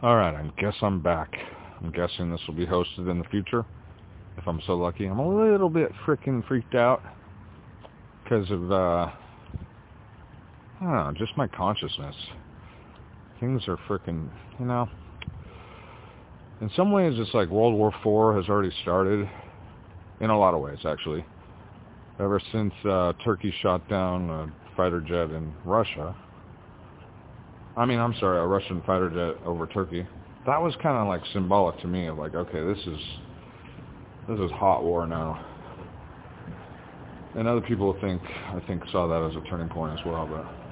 Alright, I guess I'm back. I'm guessing this will be hosted in the future, if I'm so lucky. I'm a little bit freaking freaked out because of, uh, I don't know, just my consciousness. Things are freaking, you know, in some ways it's like World War IV has already started, in a lot of ways, actually. Ever since uh, Turkey shot down a fighter jet in Russia, I mean, I'm sorry, a Russian fighter jet over Turkey. That was kind of like symbolic to me of like, okay, this is this is hot war now. And other people think, I think, saw that as a turning point as well. But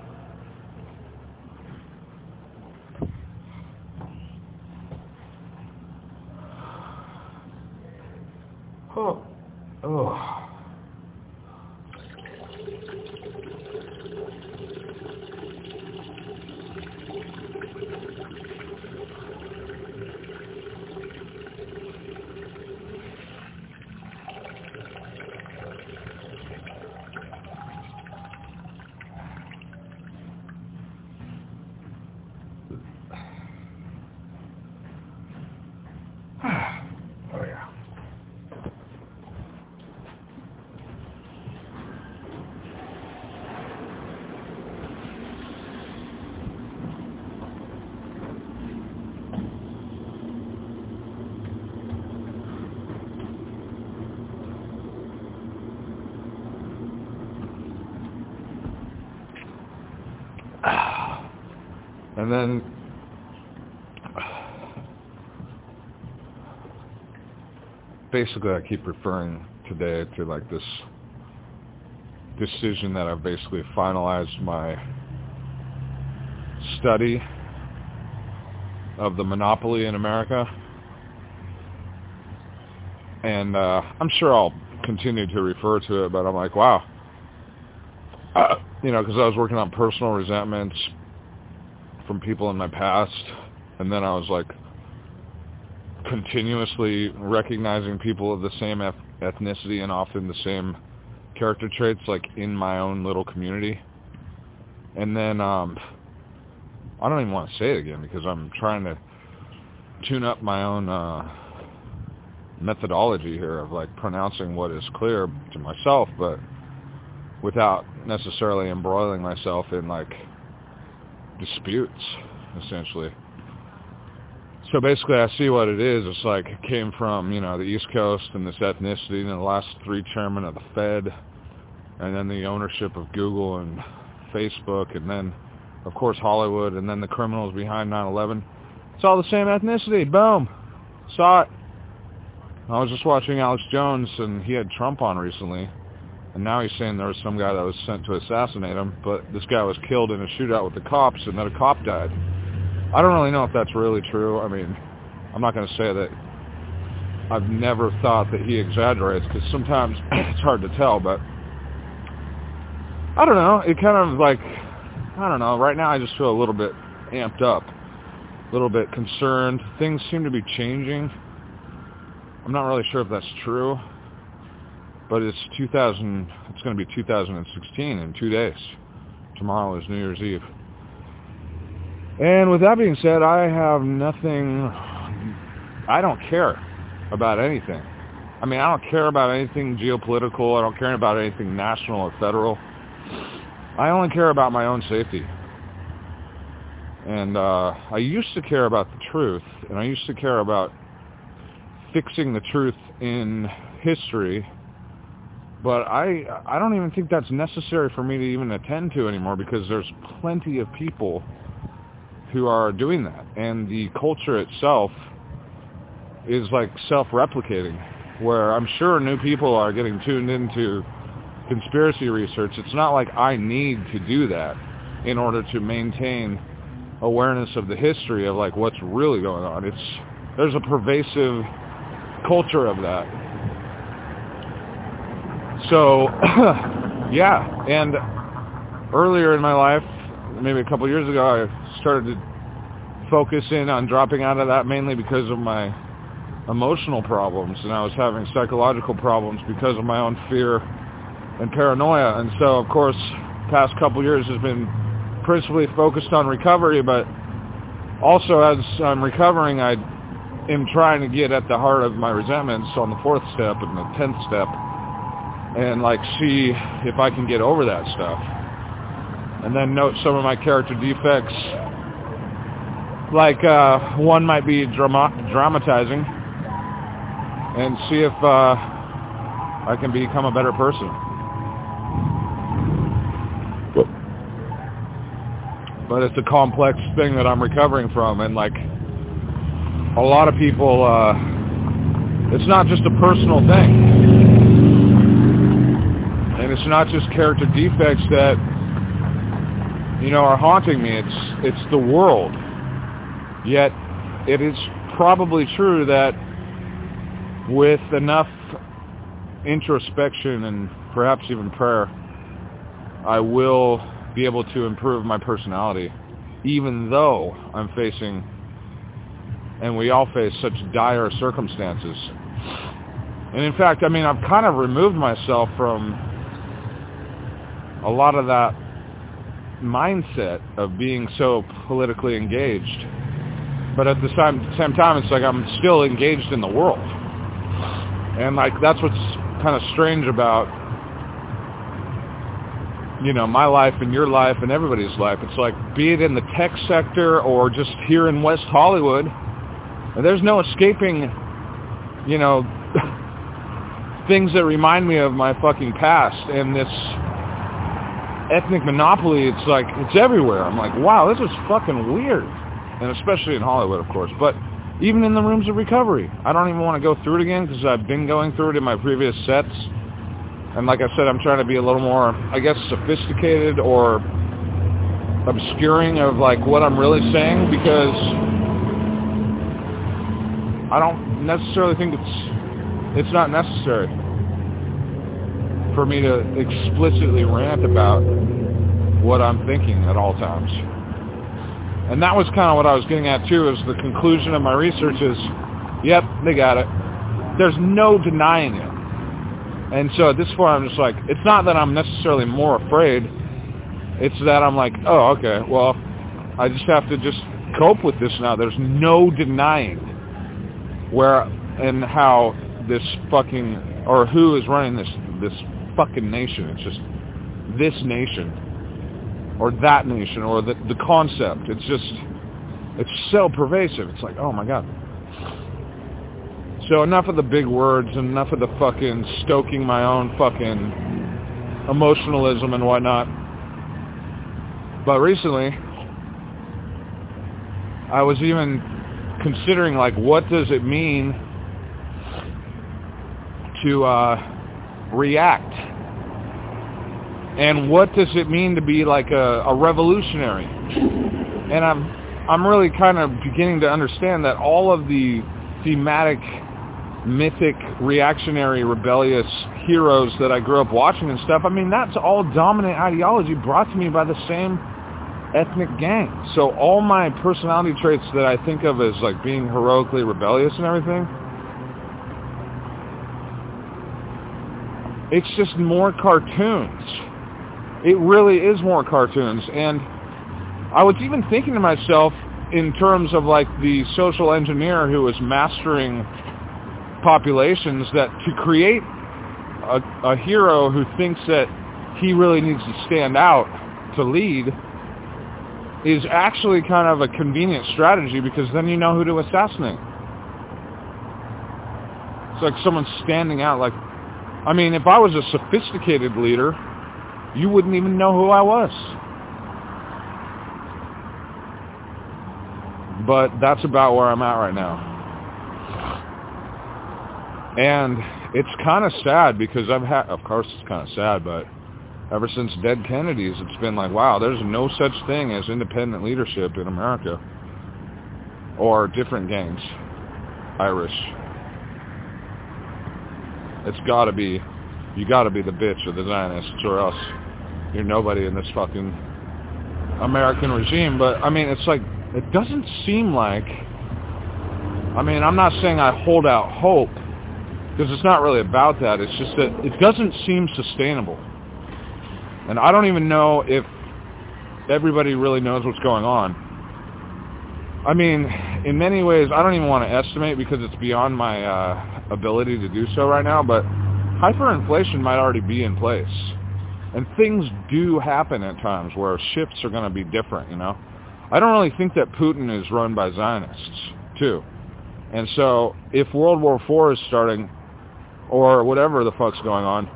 And then basically I keep referring today to like this decision that I've basically finalized my study of the monopoly in America. And uh, I'm sure I'll continue to refer to it, but I'm like, wow. Uh, you know, because I was working on personal resentments from people in my past, and then I was like, continuously recognizing people of the same ethnicity and often the same character traits like in my own little community. And then um I don't even want to say it again because I'm trying to tune up my own uh methodology here of like pronouncing what is clear to myself but without necessarily embroiling myself in like disputes essentially so basically I see what it is. It's like it came from, you know, the East Coast and this ethnicity and the last three chairmen of the Fed and then the ownership of Google and Facebook and then, of course, Hollywood and then the criminals behind 9-11. It's all the same ethnicity. Boom. Saw it. I was just watching Alex Jones and he had Trump on recently. And now he's saying there was some guy that was sent to assassinate him, but this guy was killed in a shootout with the cops and that a cop died. I don't really know if that's really true. I mean, I'm not going to say that I've never thought that he exaggerates because sometimes it's hard to tell, but I don't know. It kind of like, I don't know. Right now I just feel a little bit amped up, a little bit concerned. Things seem to be changing. I'm not really sure if that's true, but it's 2000, it's going to be 2016 in two days. Tomorrow is New Year's Eve. And with that being said, I have nothing, I don't care about anything. I mean, I don't care about anything geopolitical. I don't care about anything national or federal. I only care about my own safety. And uh, I used to care about the truth, and I used to care about fixing the truth in history. But I I don't even think that's necessary for me to even attend to anymore because there's plenty of people who are doing that. And the culture itself is like self-replicating, where I'm sure new people are getting tuned into conspiracy research. It's not like I need to do that in order to maintain awareness of the history of like what's really going on. It's there's a pervasive culture of that. So, yeah, and earlier in my life, maybe a couple years ago, I started to focus in on dropping out of that mainly because of my emotional problems and I was having psychological problems because of my own fear and paranoia. And so of course past couple years has been principally focused on recovery but also, as I'm recovering, I am trying to get at the heart of my resentments on the fourth step and the tenth step, and like see if I can get over that stuff, and then note some of my character defects. Like uh, one might be drama- dramatizing, and see if uh, I can become a better person. but it's a complex thing that I'm recovering from and like a lot of people uh it's not just a personal thing it's not just character defects that you know are haunting me it's it's the world yet it is probably true that with enough introspection and perhaps even prayer I will be able to improve my personality, even though I'm facing, and we all face such dire circumstances. And in fact, I mean, I've kind of removed myself from a lot of that mindset of being so politically engaged. But at the same, same time, it's like I'm still engaged in the world. And like, that's what's kind of strange about you know, my life and your life and everybody's life. It's like, be it in the tech sector or just here in West Hollywood, there's no escaping, you know, things that remind me of my fucking past. And this ethnic monopoly, it's like, it's everywhere. I'm like, wow, this is fucking weird. And especially in Hollywood, of course. But even in the rooms of recovery, I don't even want to go through it again because I've been going through it in my previous sets and like I said, I'm trying to be a little more, I guess, sophisticated or obscuring of like what I'm really saying because I don't necessarily think it's it's not necessary for me to explicitly rant about what I'm thinking at all times. And that was kind of what I was getting at too, is the conclusion of my research is, yep, they got it. There's no denying it. And so at this point, I'm just like, it's not that I'm necessarily more afraid. It's that I'm like, oh, okay, well, I just have to just cope with this now. There's no denying where and how this fucking, or who is running this, this fucking nation. It's just this nation or that nation or the, the concept. It's just, it's so pervasive. It's like, oh my God. So enough of the big words and enough of the fucking stoking my own fucking emotionalism and whatnot. But recently, I was even considering like what does it mean to uh, react and what does it mean to be like a, a revolutionary and i'm i'm really kind of beginning to understand that all of the thematic mythic, reactionary, rebellious heroes that I grew up watching and stuff, I mean, that's all dominant ideology brought to me by the same ethnic gang. So all my personality traits that I think of as like being heroically rebellious and everything, it's just more cartoons. It really is more cartoons. And I was even thinking to myself in terms of like the social engineer who was mastering populations that to create a, a hero who thinks that he really needs to stand out to lead is actually kind of a convenient strategy because then you know who to assassinate. It's like someone standing out like, I mean, if I was a sophisticated leader, you wouldn't even know who I was. But that's about where I'm at right now. And it's kind of sad because I've had, of course it's kind of sad, but ever since dead Kennedys, it's been like, wow, there's no such thing as independent leadership in America or different gangs, Irish. It's got to be, you got to be the bitch or the Zionists or else you're nobody in this fucking American regime. But I mean, it's like, it doesn't seem like, I mean, I'm not saying I hold out hope, because it's not really about that. It's just that it doesn't seem sustainable. And I don't even know if everybody really knows what's going on. I mean, in many ways, I don't even want to estimate because it's beyond my uh, ability to do so right now, but hyperinflation might already be in place. And things do happen at times where shifts are going to be different, you know. I don't really think that Putin is run by Zionists, too. And so if World War IV is starting, or whatever the fuck's going on,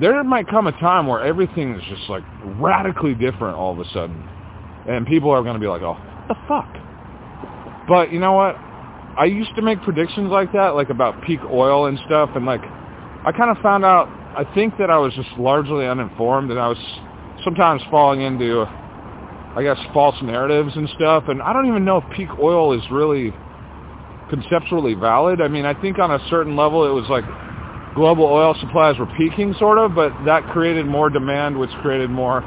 there might come a time where everything is just like radically different all of a sudden. And people are going to be like, oh, what the fuck? But you know what? I used to make predictions like that, like about peak oil and stuff, and like I kind of found out, I think that I was just largely uninformed, and I was sometimes falling into, I guess, false narratives and stuff, and I don't even know if peak oil is really conceptually valid. I mean, I think on a certain level it was like global oil supplies were peaking sort of, but that created more demand, which created more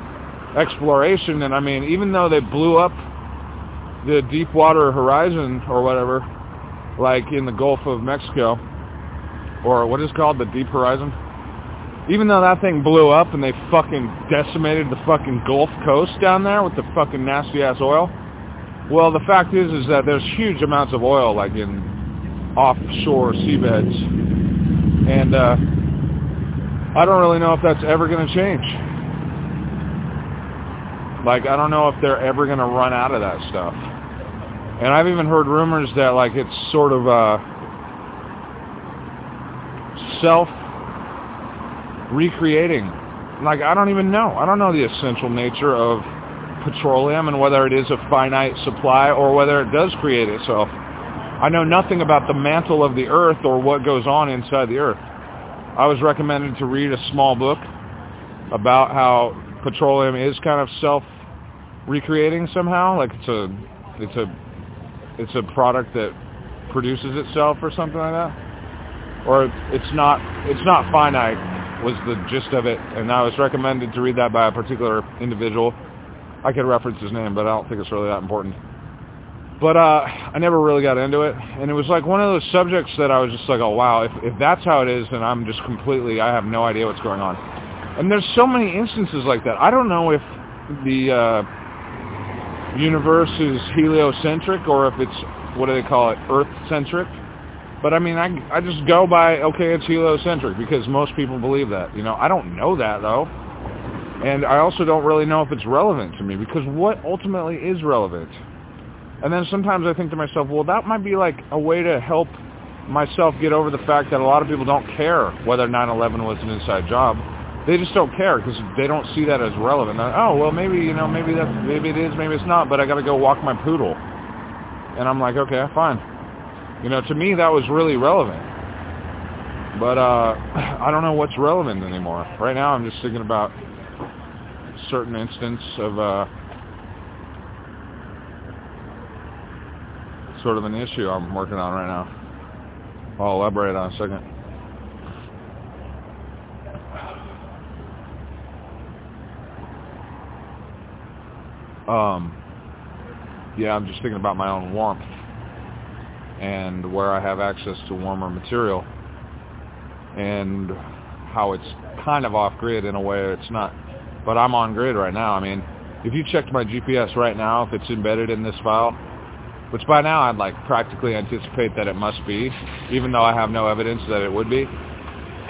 exploration. And I mean, even though they blew up the Deepwater Horizon or whatever, like in the Gulf of Mexico, or what is called the Deep Horizon, even though that thing blew up and they fucking decimated the fucking Gulf Coast down there with the fucking nasty ass oil, well, the fact is, is that there's huge amounts of oil like in offshore seabeds, and uh, I don't really know if that's ever going to change. Like, I don't know if they're ever going to run out of that stuff. And I've even heard rumors that like it's sort of uh, self recreating. Like I don't even know. I don't know the essential nature of petroleum and whether it is a finite supply or whether it does create itself. I know nothing about the mantle of the earth or what goes on inside the earth. I was recommended to read a small book about how petroleum is kind of self recreating somehow. Like it's a it's a it's a product that produces itself or something like that. Or it's not it's not finite was the gist of it and I was recommended to read that by a particular individual I could reference his name, but I don't think it's really that important. But uh, I never really got into it, and it was like one of those subjects that I was just like, oh wow, if if that's how it is, then I'm just completely, I have no idea what's going on. And there's so many instances like that. I don't know if the uh, universe is heliocentric or if it's what do they call it, Earth-centric. But I mean, I I just go by okay, it's heliocentric because most people believe that. You know, I don't know that though. And I also don't really know if it's relevant to me because what ultimately is relevant? And then sometimes I think to myself, well, that might be like a way to help myself get over the fact that a lot of people don't care whether 9/11 was an inside job. They just don't care because they don't see that as relevant. oh, well, maybe you know, maybe that's maybe it is, maybe it's not. But I got to go walk my poodle, and I'm like, okay, fine. You know, to me that was really relevant. But uh, I don't know what's relevant anymore. Right now, I'm just thinking about certain instance of uh, sort of an issue I'm working on right now. I'll elaborate on a second. Um, yeah, I'm just thinking about my own warmth and where I have access to warmer material and how it's kind of off grid in a way it's not but I'm on grid right now. I mean, if you checked my GPS right now, if it's embedded in this file, which by now I'd like practically anticipate that it must be, even though I have no evidence that it would be,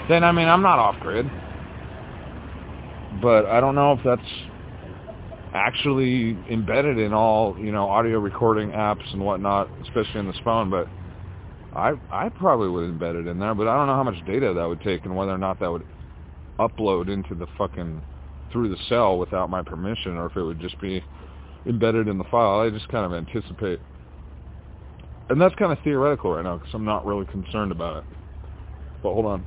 then I mean, I'm not off grid. But I don't know if that's actually embedded in all, you know, audio recording apps and whatnot, especially in this phone, but I I probably would embed it in there, but I don't know how much data that would take and whether or not that would upload into the fucking through the cell without my permission or if it would just be embedded in the file. I just kind of anticipate. And that's kind of theoretical right now because I'm not really concerned about it. But hold on.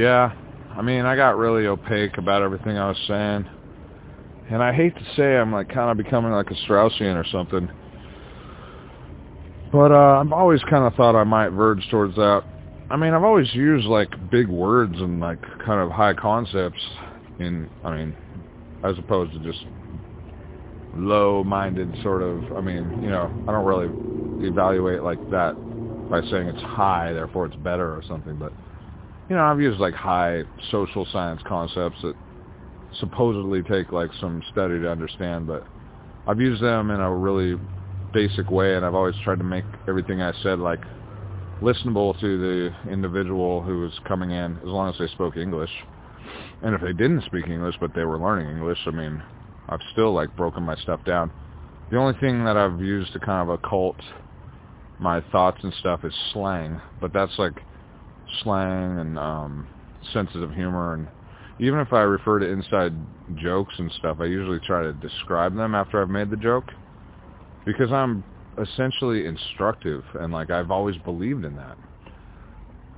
Yeah, I mean, I got really opaque about everything I was saying. And I hate to say I'm like kind of becoming like a Straussian or something. But uh, I've always kind of thought I might verge towards that. I mean, I've always used like big words and like kind of high concepts in, I mean, as opposed to just low-minded sort of, I mean, you know, I don't really evaluate like that by saying it's high, therefore it's better or something, but you know, I've used like high social science concepts that supposedly take like some study to understand, but I've used them in a really basic way, and I've always tried to make everything I said like listenable to the individual who was coming in, as long as they spoke English. And if they didn't speak English, but they were learning English, I mean, I've still like broken my stuff down. The only thing that I've used to kind of occult my thoughts and stuff is slang, but that's like slang and um, senses of humor. And even if I refer to inside jokes and stuff, I usually try to describe them after I've made the joke because I'm essentially instructive and like I've always believed in that.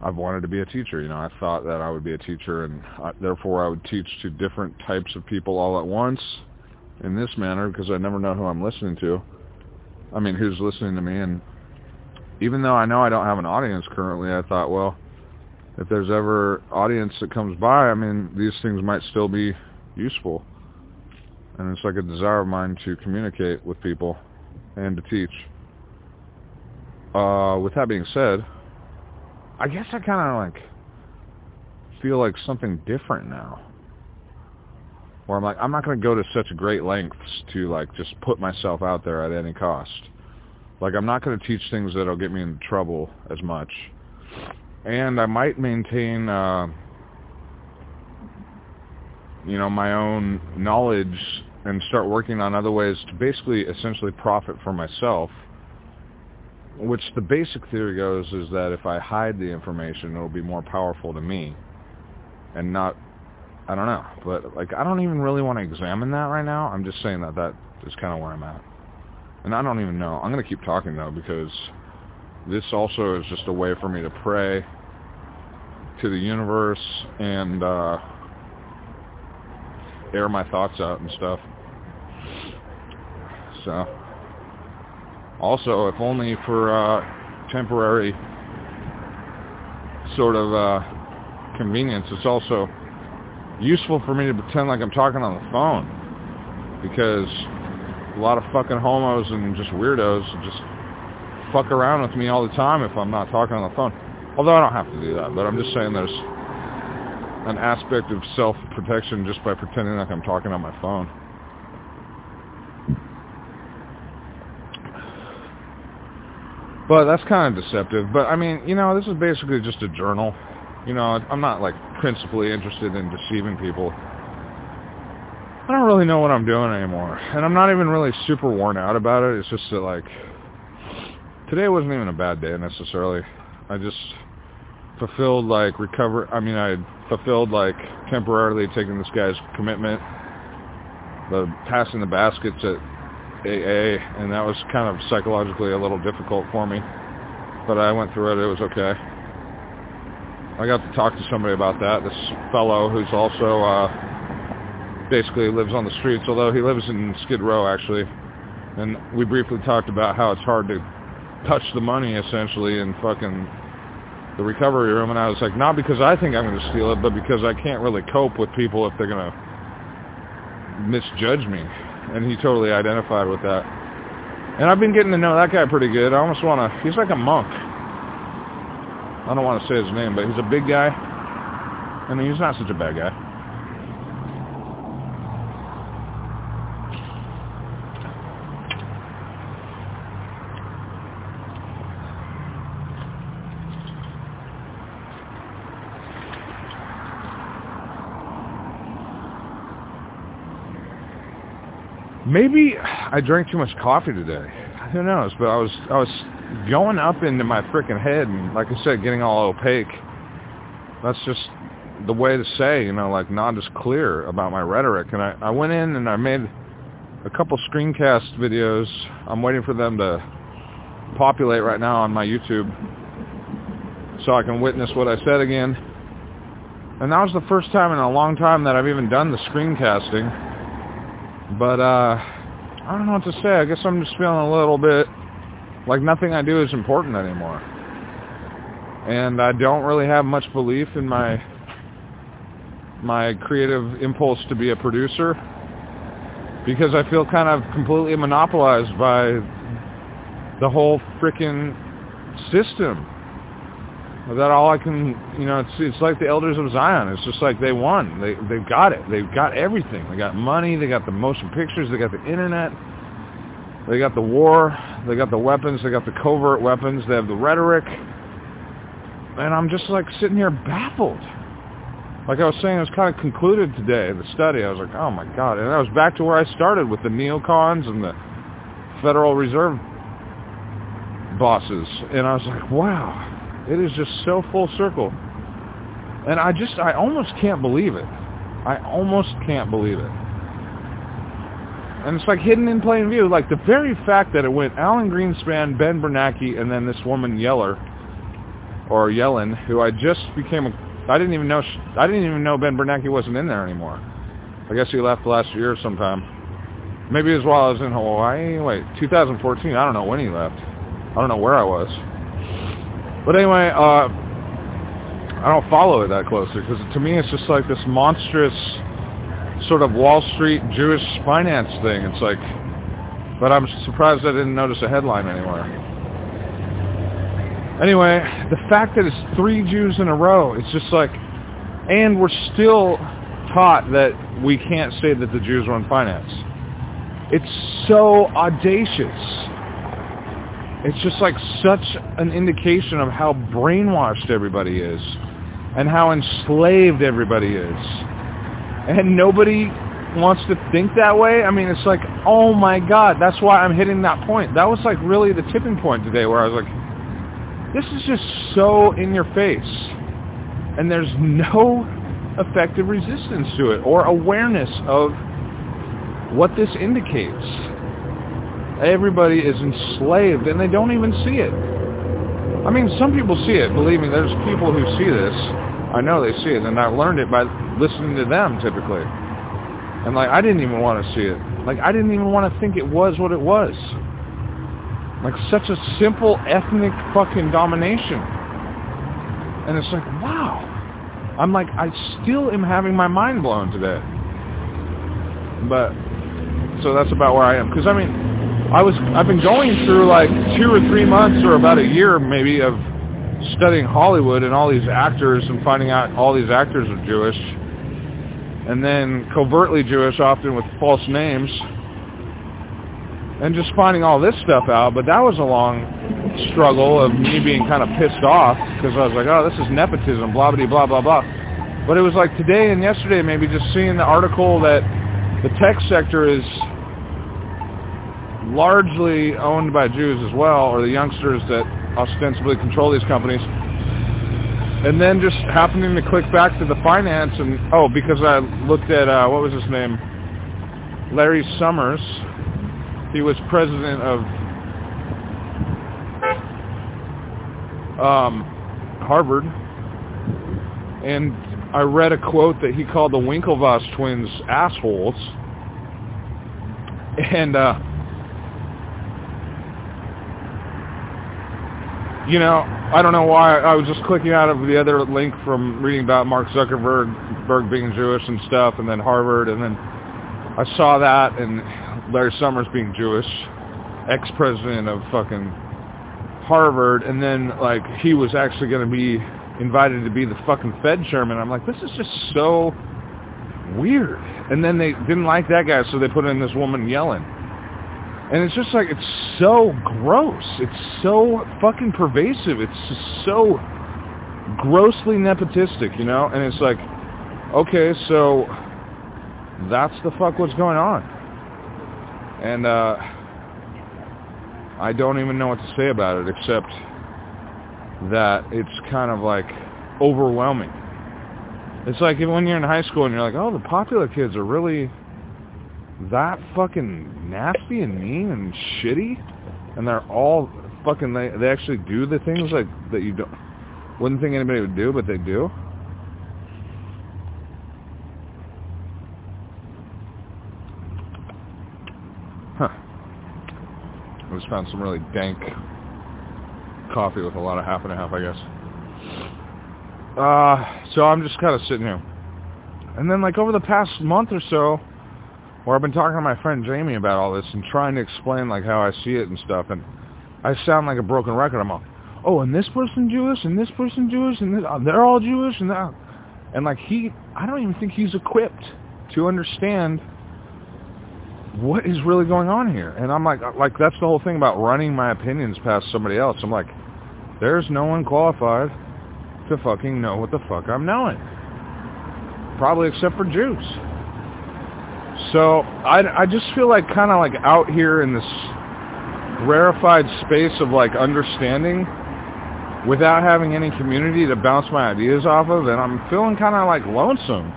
I've wanted to be a teacher. You know, I thought that I would be a teacher and I, therefore I would teach to different types of people all at once in this manner because I never know who I'm listening to. I mean, who's listening to me and even though I know I don't have an audience currently, I thought, well, if there's ever audience that comes by, I mean, these things might still be useful. And it's like a desire of mine to communicate with people and to teach. Uh, with that being said, I guess I kind of like feel like something different now. Where I'm like, I'm not going to go to such great lengths to like just put myself out there at any cost. Like I'm not going to teach things that'll get me in trouble as much and I might maintain, uh, you know, my own knowledge and start working on other ways to basically essentially profit for myself. Which the basic theory goes is that if I hide the information, it'll be more powerful to me, and not, I don't know, but like I don't even really want to examine that right now. I'm just saying that that is kind of where I'm at, and I don't even know. I'm gonna keep talking though because this also is just a way for me to pray to the universe and uh, air my thoughts out and stuff. So, also, if only for uh, temporary sort of uh, convenience, it's also useful for me to pretend like I'm talking on the phone because a lot of fucking homos and just weirdos just fuck around with me all the time if I'm not talking on the phone. Although I don't have to do that, but I'm just saying there's an aspect of self-protection just by pretending like I'm talking on my phone. But that's kind of deceptive. But I mean, you know, this is basically just a journal. You know, I'm not like principally interested in deceiving people. I don't really know what I'm doing anymore. And I'm not even really super worn out about it. It's just that like today wasn't even a bad day necessarily. I just fulfilled like recover I mean I fulfilled like temporarily taking this guy's commitment the passing the baskets at AA and that was kind of psychologically a little difficult for me but I went through it. It was okay. I got to talk to somebody about that. This fellow who's also uh basically lives on the streets although he lives in Skid Row actually and we briefly talked about how it's hard to touch the money essentially in fucking the recovery room, and I was like, not because I think I'm going to steal it, but because I can't really cope with people if they're going to misjudge me. And he totally identified with that. And I've been getting to know that guy pretty good. I almost want to, he's like a monk. I don't want to say his name, but he's a big guy. I mean, he's not such a bad guy. Maybe I drank too much coffee today. Who knows? But I was I was going up into my freaking head, and like I said, getting all opaque. That's just the way to say, you know, like not as clear about my rhetoric. And I, I went in and I made a couple screencast videos. I'm waiting for them to populate right now on my YouTube so I can witness what I said again. And that was the first time in a long time that I've even done the screencasting. But uh, I don't know what to say. I guess I'm just feeling a little bit like nothing I do is important anymore. And I don't really have much belief in my my creative impulse to be a producer because I feel kind of completely monopolized by the whole freaking system that all I can, you know, it's it's like the elders of Zion. It's just like they won. They they've got it. They've got everything. They got money. They got the motion pictures. They got the internet. They got the war. They got the weapons. They got the covert weapons. They have the rhetoric. And I'm just like sitting here baffled. Like I was saying, it was kind of concluded today, the study. I was like, oh my God. And I was back to where I started with the neocons and the Federal Reserve bosses. And I was like, wow, it is just so full circle. And I just, I almost can't believe it. I almost can't believe it. And it's like hidden in plain view. Like the very fact that it went Alan Greenspan, Ben Bernanke, and then this woman Yeller, or Yellen, who I just became a, I didn't even know, she, I didn't even know Ben Bernanke wasn't in there anymore. I guess he left last year sometime. Maybe as well as in Hawaii. Wait, 2014. I don't know when he left. I don't know where I was. But anyway, uh, I don't follow it that closely because to me it's just like this monstrous sort of Wall Street Jewish finance thing. It's like, but I'm surprised I didn't notice a headline anywhere. Anyway, the fact that it's three Jews in a row, it's just like, and we're still taught that we can't say that the Jews run finance. It's so audacious it's just like such an indication of how brainwashed everybody is and how enslaved everybody is. And nobody wants to think that way. I mean, it's like, oh my God, that's why I'm hitting that point. That was like really the tipping point today where I was like, this is just so in your face. And there's no effective resistance to it or awareness of what this indicates. Everybody is enslaved, and they don't even see it. I mean, some people see it. Believe me, there's people who see this. I know they see it, and I've learned it by listening to them typically. And like I didn't even want to see it. Like I didn't even want to think it was what it was. Like such a simple ethnic fucking domination. And it's like, wow. I'm like, I still am having my mind blown today. But, so that's about where I am. Because I mean, I was, I've been going through like two or three months or about a year maybe of studying Hollywood and all these actors and finding out all these actors are Jewish. And then covertly Jewish often with false names and just finding all this stuff out. But that was a long struggle of me being kind of pissed off because I was like, oh, this is nepotism, blah, blah, blah, blah, blah. But it was like today and yesterday maybe just seeing the article that the tech sector is largely owned by Jews as well, or the youngsters that ostensibly control these companies. And then just happening to click back to the finance and, oh, because I looked at, uh, what was his name? Larry Summers, he was president of um, Harvard, and I read a quote that he called the Winklevoss twins assholes, and uh, you know, I don't know why I was just clicking out of the other link from reading about Mark Zuckerberg Berg being Jewish and stuff, and then Harvard, and then I saw that and Larry Summers being Jewish, ex-president of fucking Harvard, and then like he was actually going to be invited to be the fucking Fed chairman. I'm like, this is just so weird. And then they didn't like that guy, so they put in this woman Yellen. And it's just like, it's so gross. It's so fucking pervasive. It's just so grossly nepotistic, you know? And it's like, okay, so that's the fuck what's going on. And uh, I don't even know what to say about it except that it's kind of like overwhelming. It's like when you're in high school and you're like, oh, the popular kids are really that fucking nasty and mean and shitty, and they're all fucking they they actually do the things like that you don't wouldn't think anybody would do, but they do. Huh. I just found some really dank coffee with a lot of half and a half, I guess. Uh, so I'm just kind of sitting here. And then like over the past month or so, where I've been talking to my friend Jamie about all this and trying to explain like how I see it and stuff, and I sound like a broken record. I'm all, oh, and this person Jewish, and this person Jewish, and this, uh, they're all Jewish, and that, and like he, I don't even think he's equipped to understand what is really going on here? And I'm like, like that's the whole thing about running my opinions past somebody else. I'm like, there's no one qualified to fucking know what the fuck I'm knowing. Probably except for Jews. So I, I just feel like kind of like out here in this rarefied space of like understanding without having any community to bounce my ideas off of and I'm feeling kind of like lonesome.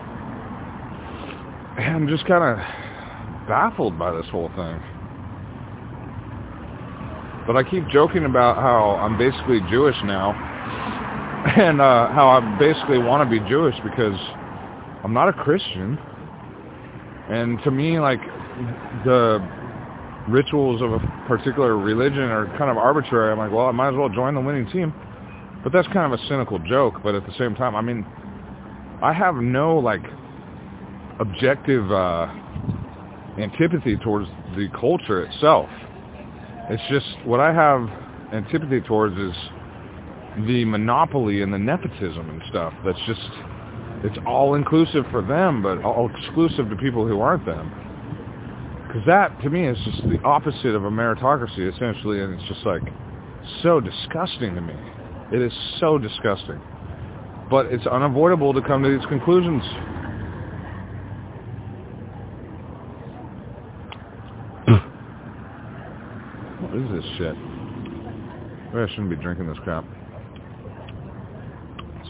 And I'm just kind of baffled by this whole thing. But I keep joking about how I'm basically Jewish now, and uh, how I basically want to be Jewish because I'm not a Christian. And to me, like, the rituals of a particular religion are kind of arbitrary. I'm like, well, I might as well join the winning team. But that's kind of a cynical joke. But at the same time, I mean, I have no, like, objective uh, antipathy towards the culture itself. It's just what I have antipathy towards is the monopoly and the nepotism and stuff. That's just it's all inclusive for them, but all exclusive to people who aren't them. Because that, to me, is just the opposite of a meritocracy, essentially, and it's just like so disgusting to me. It is so disgusting. But it's unavoidable to come to these conclusions. What is this shit? Maybe I shouldn't be drinking this crap.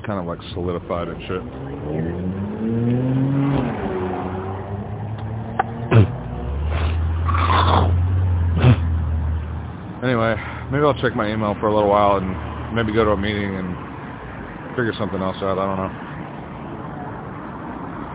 Kind of like solidified and shit. anyway, maybe I'll check my email for a little while and maybe go to a meeting and figure something else out. I don't know.